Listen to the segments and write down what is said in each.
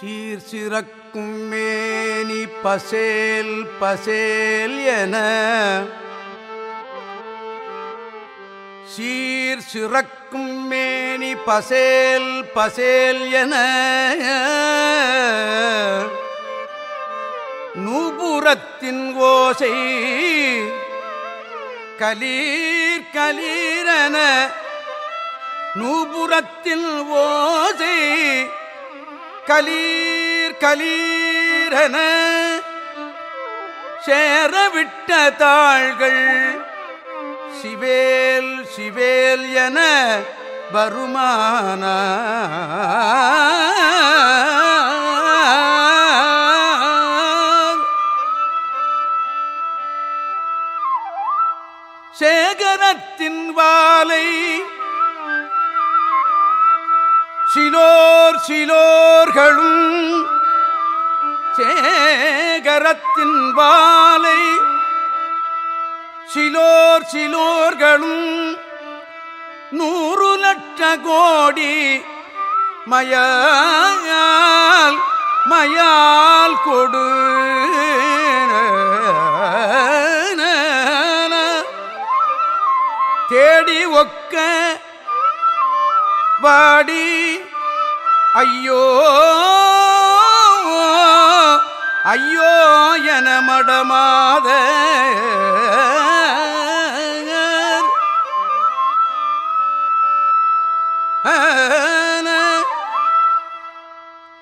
சீர் சிறக்கும் மேனி பசேல் பசேல் என. சீர் சிறக்கும் மேனி பசேல் பசேல் என. நூபுரத்தின் ஓசை கலீர் கலீரன நூபுரத்தில் ஓசை கலீர் கலீரென சேரவிட்ட தாள்கள் சிவேல் சிவேல் என வருமான. சேகரத்தின் வாலை சிலோர்களும் சேகரத்தின் வாலை சிலோர் சிலோர்களும் நூறு லட்ச கோடி மயால் மயால் கொடு. தேடி ஒக்க வாடி ஐயோ ஐயோ என மடமாத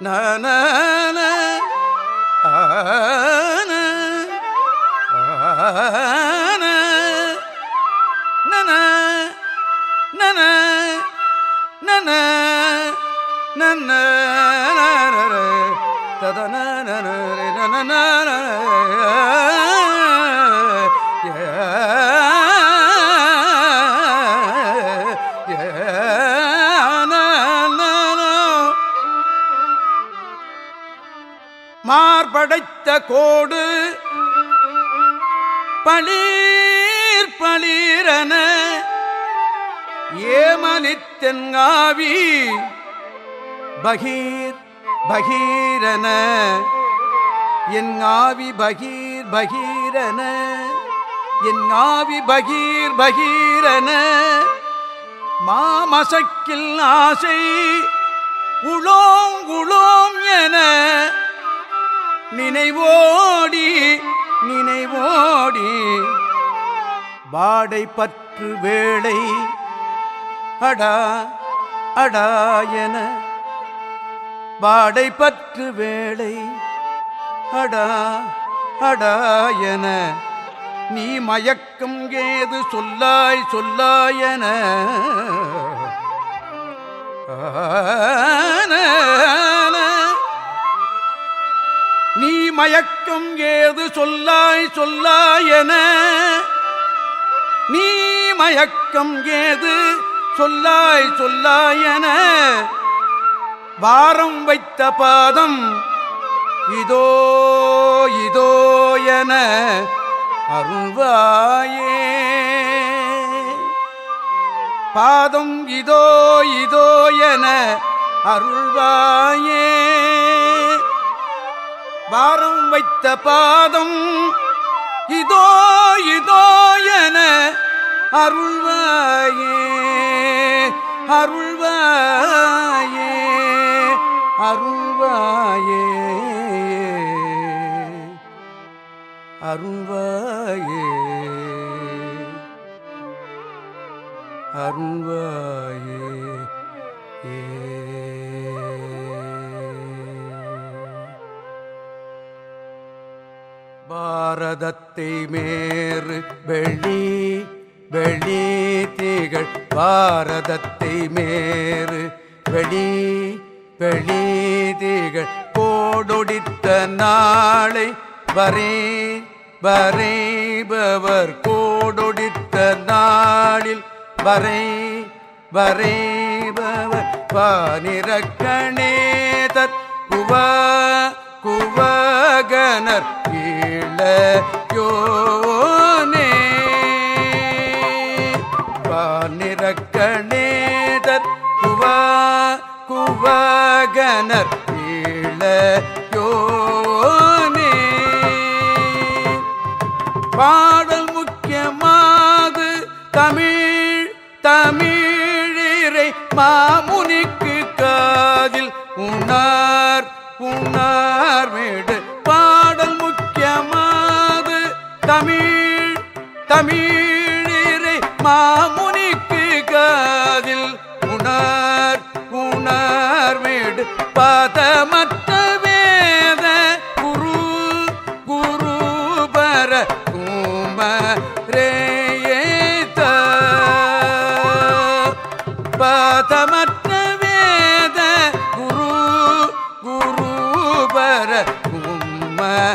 நன ஆன ததன மார்படைத்த கோடு பளீர் பளீரன ஏமனித்தெங்காவி பகீர் பகீரன. என் ஆவி பகீர் பகீரன. என் ஆவி பகீர் பகீரன. மாமசக்கில் ஆசை உளோம் உளோம் என. நினைவோடி நினைவோடி. பாடை பற்று வேளை அடா அடா என. பாடை பற்று வேளை. அடா அடா என நீ மயக்கம் ஏது சொல்லாய் சொல்லாயன நீ மயக்கம் ஏது சொல்லாய் சொல்லாயன நீ மயக்கம் ஏது சொல்லாய் சொல்லாயன வாரம் வைத்த பாதம் இதோ இதோ என அருள்வாயே. பாதம் இதோ இதோ என அருள்வாயே. வாரம் வைத்த பாதம் இதோ இதோ என அருள்வாயே அருள்வாயே. அருள்வாயே. அருள்வாயே. அருள்வாயே. பாரதத்தை மேறு வெளி வெளி திகழ் பாரதத்தை மேறு வெளி வெளிதிகள் கோடொடித்த நாளை வரே வரைபவர் கோடொடித்த நாளில் வரை வரைபவர் பானிறக்கணேதர் குவ குவகனர் கீழ யோ வானிறக்கணேதர் குவ பாடல் முக்கியமாது தமிழ் தமிழிரை மாமுனிக்கு காதில் உணர் உணர் வீடு பாடல் முக்கியமாது தமிழ் தமிழிரை மாமுனி பதமற்ற வேத குரு குரு பர குமரேயேத. பதமற்ற வேத குரு குரு பர குமரேத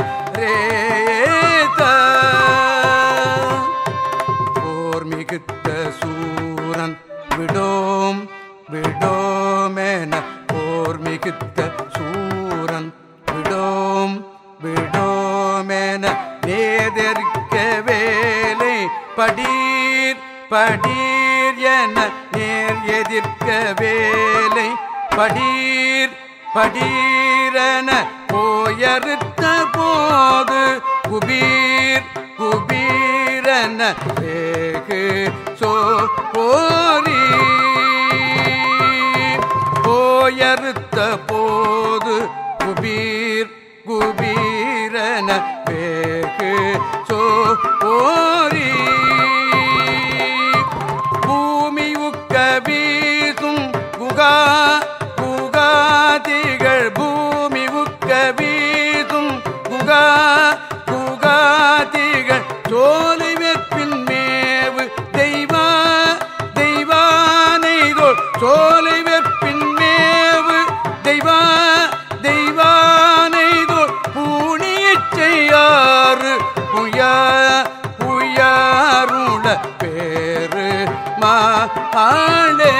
போர் மிகுத்த சூரன் விடோம் விடோம். போர் மிகுத்த சூரன் விடோம் விடோமென நேதரிக்க வேலை படீர் படீர் என நேர் எதிர்க்க வேலை படீர் படீரன போயறுத்த போது குபீர் குபீரன வேகு சோ போரி குபீர் ஆண்டு